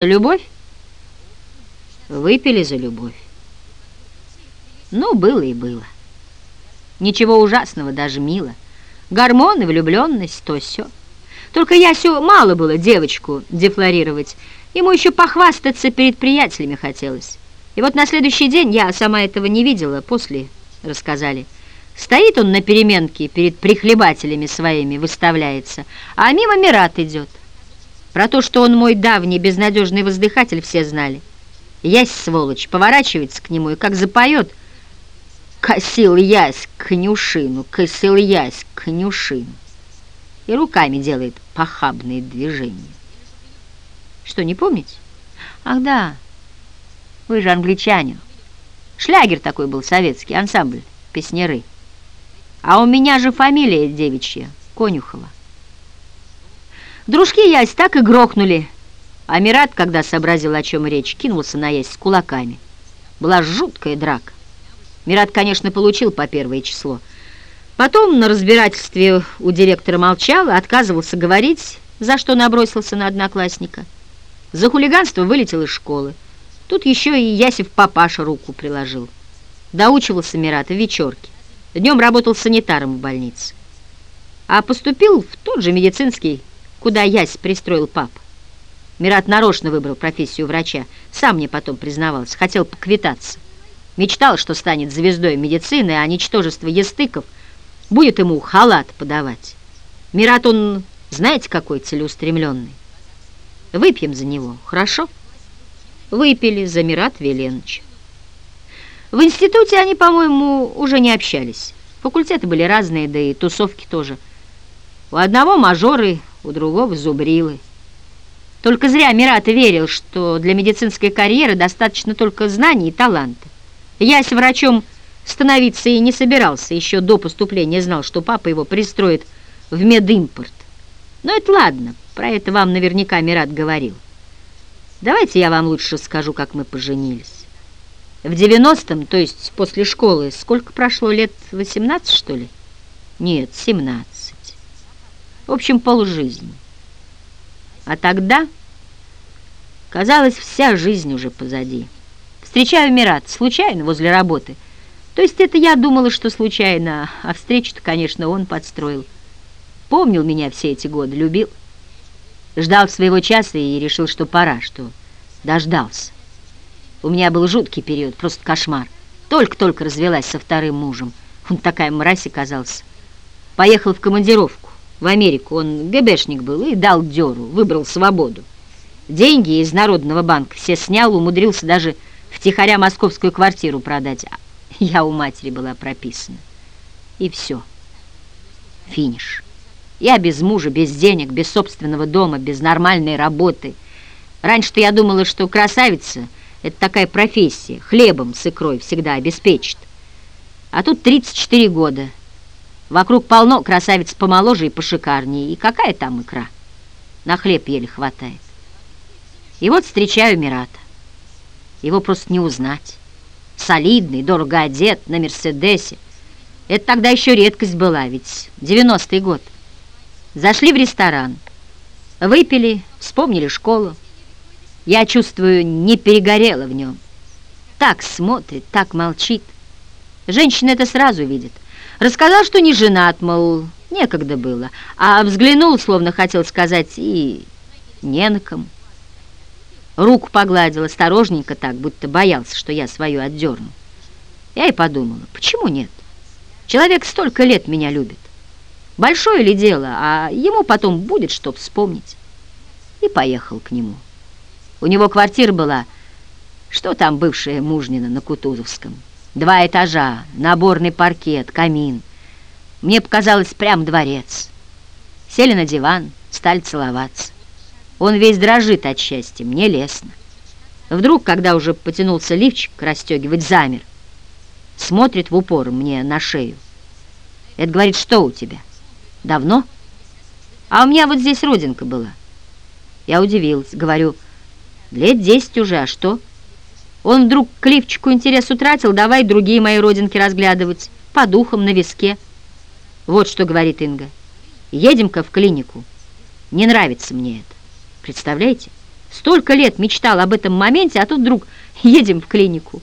Любовь? Выпили за любовь. Ну, было и было. Ничего ужасного, даже мило. Гормоны, влюбленность, то все. Только Ясю мало было девочку дефлорировать. Ему еще похвастаться перед приятелями хотелось. И вот на следующий день, я сама этого не видела, после рассказали, стоит он на переменке перед прихлебателями своими, выставляется, а мимо Мират идет. Про то, что он мой давний безнадежный воздыхатель, все знали. Ясь, сволочь, поворачивается к нему и как запоет «Косил ясь конюшину, косил ясь конюшину» и руками делает похабные движения. Что, не помните? Ах, да, вы же англичанин. Шлягер такой был советский, ансамбль, песняры. А у меня же фамилия девичья, Конюхова. Дружки Ясь так и грохнули. А Мират, когда сообразил, о чем речь, кинулся на Ясь с кулаками. Была жуткая драка. Мират, конечно, получил по первое число. Потом на разбирательстве у директора молчал, отказывался говорить, за что набросился на одноклассника. За хулиганство вылетел из школы. Тут еще и Ясев папаша руку приложил. Доучивался Мират в вечерке. Днем работал санитаром в больнице. А поступил в тот же медицинский куда Ясь пристроил пап. Мират нарочно выбрал профессию врача, сам мне потом признавался, хотел поквитаться. Мечтал, что станет звездой медицины, а ничтожество естыков будет ему халат подавать. Мират он, знаете, какой целеустремленный. Выпьем за него, хорошо? Выпили за Мират Веленовича. В институте они, по-моему, уже не общались. Факультеты были разные, да и тусовки тоже. У одного мажоры у другого зубрилы. Только зря Мират верил, что для медицинской карьеры достаточно только знаний и таланта. Я с врачом становиться и не собирался, еще до поступления знал, что папа его пристроит в медимпорт. Но это ладно, про это вам наверняка Мират говорил. Давайте я вам лучше скажу, как мы поженились. В девяностом, то есть после школы, сколько прошло лет? 18, что ли? Нет, 17. В общем, полжизни. А тогда, казалось, вся жизнь уже позади. Встречаю Мират случайно возле работы. То есть это я думала, что случайно, а встречу-то, конечно, он подстроил. Помнил меня все эти годы, любил. Ждал своего часа и решил, что пора, что дождался. У меня был жуткий период, просто кошмар. Только-только развелась со вторым мужем. Он такая мразь оказался. Поехал в командировку в Америку. Он ГБшник был и дал дёру, выбрал свободу. Деньги из Народного банка все снял, умудрился даже втихаря московскую квартиру продать. А я у матери была прописана. И все. Финиш. Я без мужа, без денег, без собственного дома, без нормальной работы. Раньше-то я думала, что красавица — это такая профессия, хлебом с икрой всегда обеспечит. А тут 34 года — Вокруг полно красавиц помоложе и пошикарнее. И какая там икра? На хлеб еле хватает. И вот встречаю Мирата. Его просто не узнать. Солидный, дорого одет, на Мерседесе. Это тогда еще редкость была, ведь 90-й год. Зашли в ресторан. Выпили, вспомнили школу. Я чувствую, не перегорела в нем. Так смотрит, так молчит. Женщина это сразу видит. Рассказал, что не женат, мол, некогда было, а взглянул, словно хотел сказать, и не на ком. Руку погладил осторожненько так, будто боялся, что я свою отдерну. Я и подумала, почему нет? Человек столько лет меня любит. Большое ли дело, а ему потом будет что вспомнить. И поехал к нему. У него квартира была, что там бывшая мужнина на Кутузовском. Два этажа, наборный паркет, камин. Мне показалось прям дворец. Сели на диван, стали целоваться. Он весь дрожит от счастья, мне лестно. Вдруг, когда уже потянулся лифчик расстегивать, замер. Смотрит в упор мне на шею. Это говорит, что у тебя? Давно? А у меня вот здесь родинка была. Я удивилась, говорю, лет десять уже, а что? Он вдруг к лифчику интерес утратил, давай другие мои родинки разглядывать, по духам, на виске. Вот что говорит Инга. Едем-ка в клинику. Не нравится мне это. Представляете? Столько лет мечтал об этом моменте, а тут вдруг едем в клинику.